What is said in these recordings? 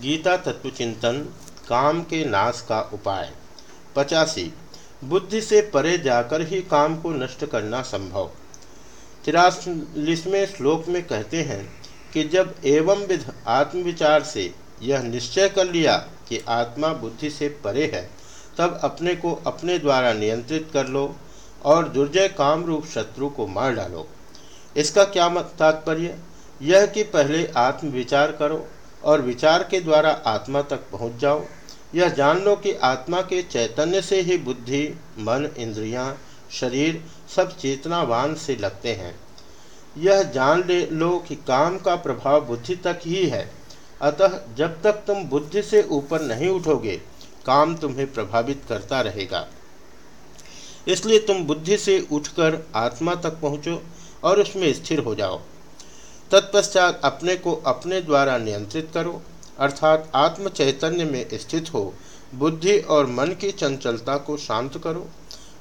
गीता तत्वचिंतन, काम के नाश का उपाय। पचासी, बुद्धि से परे जाकर ही काम को नष्ट करना संभव। तिरालीसवें श्लोक में कहते हैं कि जब एवं विध आत्मविचार से यह निश्चय कर लिया कि आत्मा बुद्धि से परे है, तब अपने को अपने द्वारा नियंत्रित कर लो और दुर्जय काम रूप शत्रु को मार डालो। इसका क्या तात्पर्य? यह कि पहले आत्मविचार करो और विचार के द्वारा आत्मा तक पहुँच जाओ। यह जान लो कि आत्मा के चैतन्य से ही बुद्धि मन इंद्रियाँ, शरीर सब चेतनावान से लगते हैं। यह जान ले लो कि काम का प्रभाव बुद्धि तक ही है। अतः जब तक तुम बुद्धि से ऊपर नहीं उठोगे काम तुम्हें प्रभावित करता रहेगा। इसलिए तुम बुद्धि से उठकर आत्मा तक पहुँचो और उसमें स्थिर हो जाओ। तत्पश्चात अपने को अपने द्वारा नियंत्रित करो, अर्थात आत्म चैतन्य में स्थित हो। बुद्धि और मन की चंचलता को शांत करो।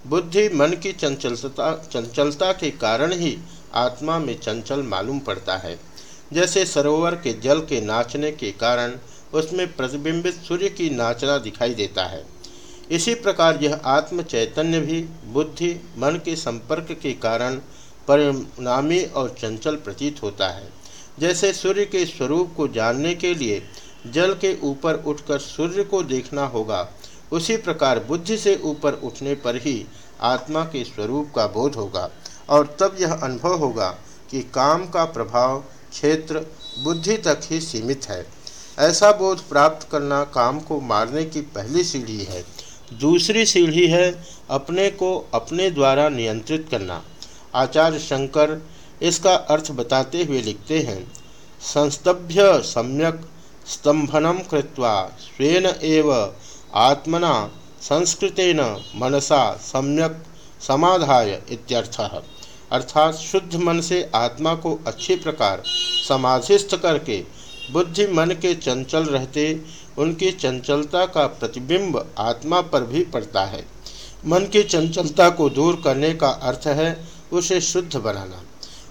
बुद्धि मन की चंचलता चंचलता के कारण ही आत्मा में चंचल मालूम पड़ता है। जैसे सरोवर के जल के नाचने के कारण उसमें प्रतिबिंबित सूर्य की नाचना दिखाई देता है। इसी प्रकार यह आत्म चैतन्य भी बुद्धि, मन के संपर्क के कारण परिणामी और चंचल प्रतीत होता है। जैसे सूर्य के स्वरूप को जानने के लिए जल के ऊपर उठकर सूर्य को देखना होगा, उसी प्रकार बुद्धि से ऊपर उठने पर ही आत्मा के स्वरूप का बोध होगा और तब यह अनुभव होगा कि काम का प्रभाव क्षेत्र, बुद्धि तक ही सीमित है। ऐसा बोध प्राप्त करना काम को मारने की पहली सीढ़ी है। दूसरी सीढ़ी है अपने को अपने द्वारा नियंत्रित करना। आचार्य शंकर इसका अर्थ बताते हुए लिखते हैं, संस्तभ्य सम्यक स्तंभनम कृत्वा स्वेन एव आत्मना संस्कृतेन मनसा सम्यक समाधाय इत्यर्थः। अर्थात शुद्ध मन से आत्मा को अच्छी प्रकार समाधिस्थ करके, बुद्धि मन के चंचल रहते, उनकी चंचलता का प्रतिबिंब आत्मा पर भी पड़ता है। मन की चंचलता को दूर करने का अर्थ है उसे शुद्ध बनाना।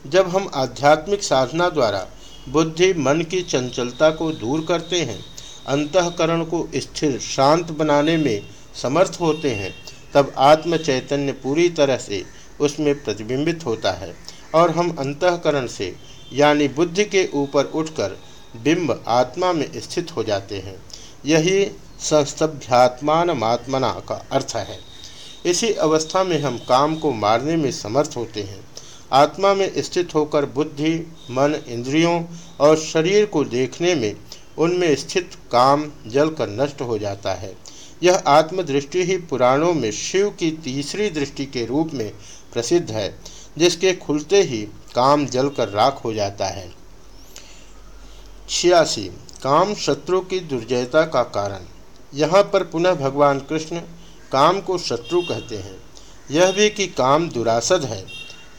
जब हम आध्यात्मिक साधना द्वारा बुद्धि, मन की चंचलता को दूर करते हैं, अंतकरण को स्थिर, शांत बनाने में समर्थ होते हैं, तब आत्म चैतन्य पूरी तरह से उसमें प्रतिबिंबित होता है और हम अंतकरण से, यानी बुद्धि के ऊपर उठकर बिंब आत्मा में स्थित हो जाते हैं। यही संस्तभ्यात्मान मात्मना का अर्थ है। इसी अवस्था में हम काम को मारने में समर्थ होते हैं। आत्मा में स्थित होकर बुद्धि, मन, इंद्रियों और शरीर को देखने में उनमें स्थित काम जलकर नष्ट हो जाता है। यह आत्मदृष्टि ही पुराणों में शिव की तीसरी दृष्टि के रूप में प्रसिद्ध है, जिसके खुलते ही काम जलकर राख हो जाता है। छियासी, काम शत्रु की दुर्जयता का कारण। यहाँ पर पुनः भगवान कृष्ण काम को शत्रु कहते हैं। यह भी कि काम दुरासद है।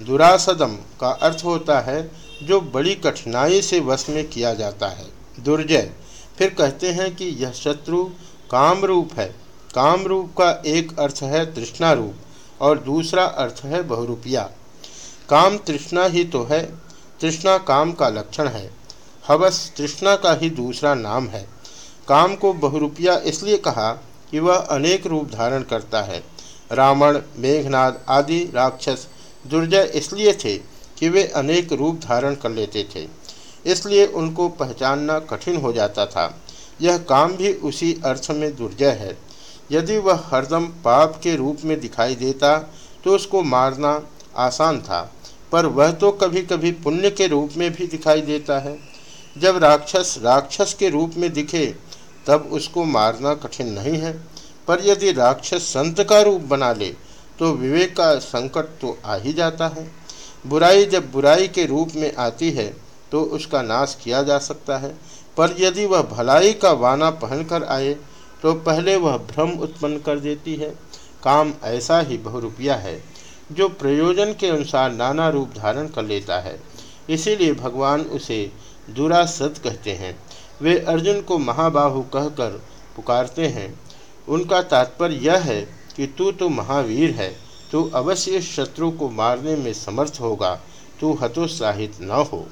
दुरासदम का अर्थ होता है, जो बड़ी कठिनाई से वश में किया जाता है। दुर्जय। फिर कहते हैं कि यह शत्रु कामरूप है। कामरूप का एक अर्थ है तृष्णा रूप और दूसरा अर्थ है बहुरूपिया। काम तृष्णा ही तो है। तृष्णा काम का लक्षण है। हवस तृष्णा का ही दूसरा नाम है। काम को बहुरूपिया इसलिए कहा कि वह अनेक रूप धारण करता है। रावण, मेघनाद आदि राक्षस दुर्जय इसलिए थे कि वे अनेक रूप धारण कर लेते थे। इसलिए उनको पहचानना कठिन हो जाता था। यह काम भी उसी अर्थ में दुर्जय है। यदि वह हरदम पाप के रूप में दिखाई देता तो उसको मारना आसान था, पर वह तो कभी कभी पुण्य के रूप में भी दिखाई देता है। जब राक्षस राक्षस के रूप में दिखे तब उसको मारना कठिन नहीं है, पर यदि राक्षस संत का रूप बना ले तो विवेक का संकट तो आ ही जाता है। बुराई जब बुराई के रूप में आती है तो उसका नाश किया जा सकता है। पर यदि वह भलाई का वाना पहनकर आए तो पहले वह भ्रम उत्पन्न कर देती है। काम ऐसा ही बहुरूपिया है, जो प्रयोजन के अनुसार नाना रूप धारण कर लेता है। इसीलिए भगवान उसे दुरासत कहते हैं। वे अर्जुन को महाबाहु कहकर पुकारते हैं। उनका तात्पर्य यह है कि तू तो महावीर है, तू अवश्य शत्रु को मारने में समर्थ होगा, तू हतोत्साहित न हो।